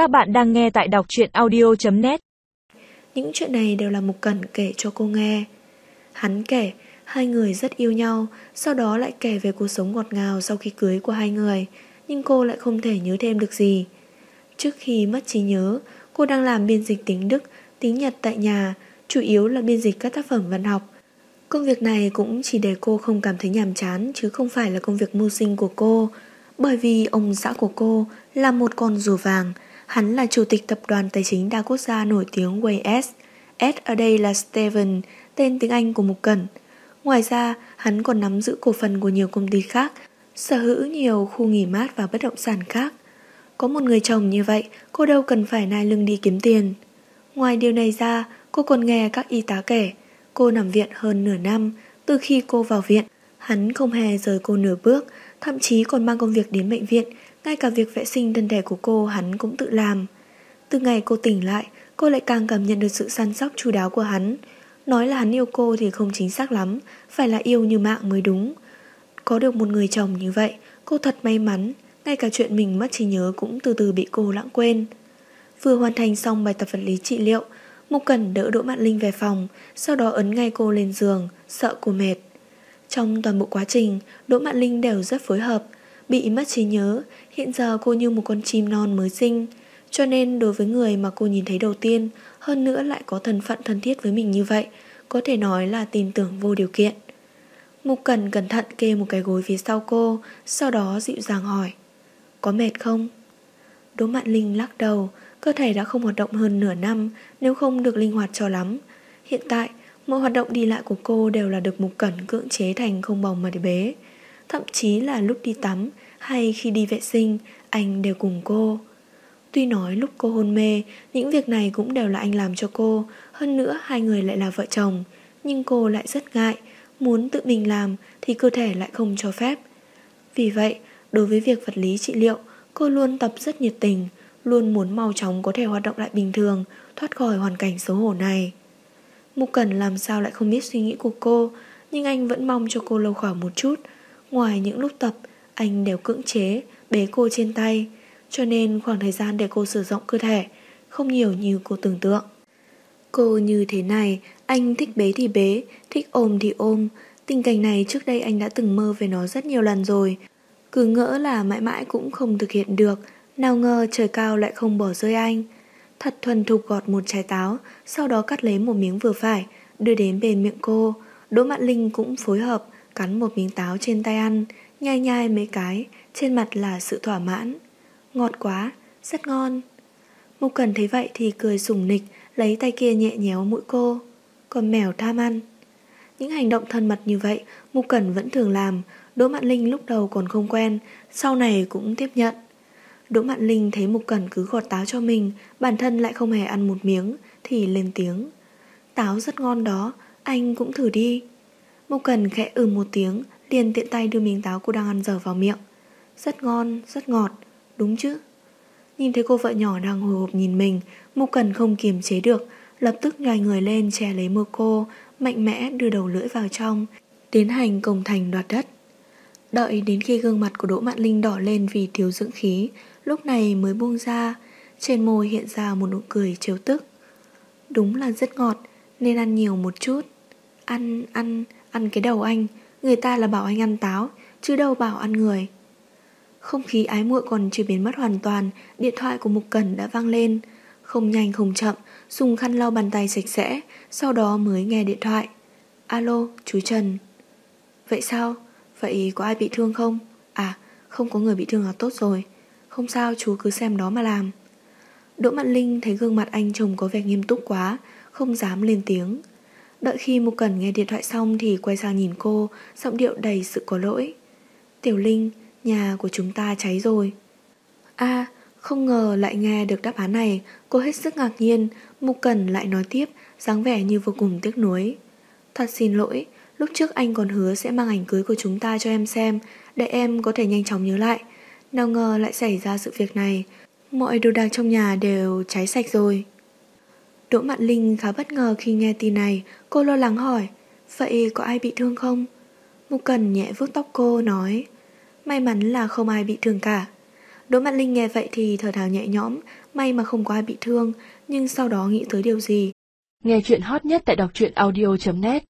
Các bạn đang nghe tại đọc truyện audio.net Những chuyện này đều là Mục Cẩn kể cho cô nghe. Hắn kể, hai người rất yêu nhau, sau đó lại kể về cuộc sống ngọt ngào sau khi cưới của hai người, nhưng cô lại không thể nhớ thêm được gì. Trước khi mất trí nhớ, cô đang làm biên dịch tiếng Đức, tiếng Nhật tại nhà, chủ yếu là biên dịch các tác phẩm văn học. Công việc này cũng chỉ để cô không cảm thấy nhàm chán chứ không phải là công việc mưu sinh của cô, bởi vì ông xã của cô là một con rùa vàng, hắn là chủ tịch tập đoàn tài chính đa quốc gia nổi tiếng Way S. S ở đây là Steven, tên tiếng Anh của Mục Cẩn. Ngoài ra, hắn còn nắm giữ cổ phần của nhiều công ty khác, sở hữu nhiều khu nghỉ mát và bất động sản khác. Có một người chồng như vậy, cô đâu cần phải nai lưng đi kiếm tiền. Ngoài điều này ra, cô còn nghe các y tá kể, cô nằm viện hơn nửa năm, từ khi cô vào viện, hắn không hề rời cô nửa bước, thậm chí còn mang công việc đến bệnh viện, ngay cả việc vệ sinh thân thể của cô hắn cũng tự làm. Từ ngày cô tỉnh lại, cô lại càng cảm nhận được sự săn sóc chu đáo của hắn. Nói là hắn yêu cô thì không chính xác lắm, phải là yêu như mạng mới đúng. Có được một người chồng như vậy, cô thật may mắn, ngay cả chuyện mình mất trí nhớ cũng từ từ bị cô lãng quên. Vừa hoàn thành xong bài tập vật lý trị liệu, Mục Cần đỡ Đỗ Mạn Linh về phòng, sau đó ấn ngay cô lên giường, sợ cô mệt. Trong toàn bộ quá trình, Đỗ Mạn Linh đều rất phối hợp, bị mất trí nhớ, hiện giờ cô như một con chim non mới sinh. Cho nên đối với người mà cô nhìn thấy đầu tiên, hơn nữa lại có thân phận thân thiết với mình như vậy, có thể nói là tin tưởng vô điều kiện. Mục Cần cẩn thận kê một cái gối phía sau cô, sau đó dịu dàng hỏi. Có mệt không? Đỗ Mạn Linh lắc đầu, cơ thể đã không hoạt động hơn nửa năm, nếu không được linh hoạt cho lắm. Hiện tại, mọi hoạt động đi lại của cô đều là được Mục Cẩn cưỡng chế thành không bồng mà để bế. Thậm chí là lúc đi tắm hay khi đi vệ sinh, anh đều cùng cô. Tuy nói lúc cô hôn mê, những việc này cũng đều là anh làm cho cô, hơn nữa hai người lại là vợ chồng, nhưng cô lại rất ngại, muốn tự mình làm thì cơ thể lại không cho phép. Vì vậy, đối với việc vật lý trị liệu, cô luôn tập rất nhiệt tình, luôn muốn mau chóng có thể hoạt động lại bình thường, thoát khỏi hoàn cảnh xấu hổ này. Mục Cần làm sao lại không biết suy nghĩ của cô, nhưng anh vẫn mong cho cô lâu khỏi một chút. Ngoài những lúc tập, anh đều cưỡng chế, bế cô trên tay, cho nên khoảng thời gian để cô sử dụng cơ thể không nhiều như cô tưởng tượng. Cô như thế này, anh thích bế thì bế, thích ôm thì ôm. Tình cảnh này trước đây anh đã từng mơ về nó rất nhiều lần rồi. Cứ ngỡ là mãi mãi cũng không thực hiện được, nào ngờ trời cao lại không bỏ rơi anh. Thật thuần thục gọt một trái táo, sau đó cắt lấy một miếng vừa phải, đưa đến bên miệng cô. Đỗ Mạn Linh cũng phối hợp, cắn một miếng táo trên tay ăn, nhai nhai mấy cái, trên mặt là sự thỏa mãn. Ngọt quá, rất ngon. Mục Cần thấy vậy thì cười sủng nịch, lấy tay kia nhẹ nhéo mũi cô. Còn mèo tham ăn. Những hành động thân mật như vậy, Mục Cần vẫn thường làm, Đỗ Mạn Linh lúc đầu còn không quen, sau này cũng tiếp nhận. Đỗ Mạn Linh thấy Mục Cẩn cứ gọt táo cho mình, bản thân lại không hề ăn một miếng, thì lên tiếng. Táo rất ngon đó, anh cũng thử đi. Mục Cần khẽ ừ một tiếng, liền tiện tay đưa miếng táo cô đang ăn dở vào miệng. Rất ngon, rất ngọt, đúng chứ? Nhìn thấy cô vợ nhỏ đang hồi hộp nhìn mình, Mục Cần không kiềm chế được, lập tức nhòi người lên che lấy mưa cô, mạnh mẽ đưa đầu lưỡi vào trong, tiến hành công thành đoạt đất. Đợi đến khi gương mặt của Đỗ Mạn Linh đỏ lên vì thiếu dưỡng khí, lúc này mới buông ra, trên môi hiện ra một nụ cười trêu tức. Đúng là rất ngọt, nên ăn nhiều một chút. Ăn, ăn, ăn cái đầu anh, người ta là bảo anh ăn táo, chứ đâu bảo ăn người. Không khí ái muội còn chưa biến mất hoàn toàn, điện thoại của Mục Cẩn đã vang lên. Không nhanh không chậm, dùng khăn lau bàn tay sạch sẽ, sau đó mới nghe điện thoại. Alo, chú Trần. Vậy sao? Vậy có ai bị thương không? À, không có người bị thương là tốt rồi. Không sao chú cứ xem đó mà làm Đỗ Mạn Linh thấy gương mặt anh chồng có vẻ nghiêm túc quá Không dám lên tiếng Đợi khi Mục Cần nghe điện thoại xong Thì quay sang nhìn cô Giọng điệu đầy sự có lỗi. Tiểu Linh, nhà của chúng ta cháy rồi. A không ngờ lại nghe được đáp án này. Cô hết sức ngạc nhiên Mục Cần lại nói tiếp dáng vẻ như vô cùng tiếc nuối. Thật xin lỗi Lúc trước anh còn hứa sẽ mang ảnh cưới của chúng ta cho em xem Để em có thể nhanh chóng nhớ lại. Nào ngờ lại xảy ra sự việc này Mọi đồ đạc trong nhà đều cháy sạch rồi. Đỗ Mạn Linh khá bất ngờ khi nghe tin này Cô lo lắng hỏi Vậy có ai bị thương không? Mục Cần nhẹ vuốt tóc cô nói May mắn là không ai bị thương cả Đỗ Mạn Linh nghe vậy thì thở thào nhẹ nhõm may mà không có ai bị thương, nhưng sau đó nghĩ tới điều gì. Nghe chuyện hot nhất tại đọc truyện audio.net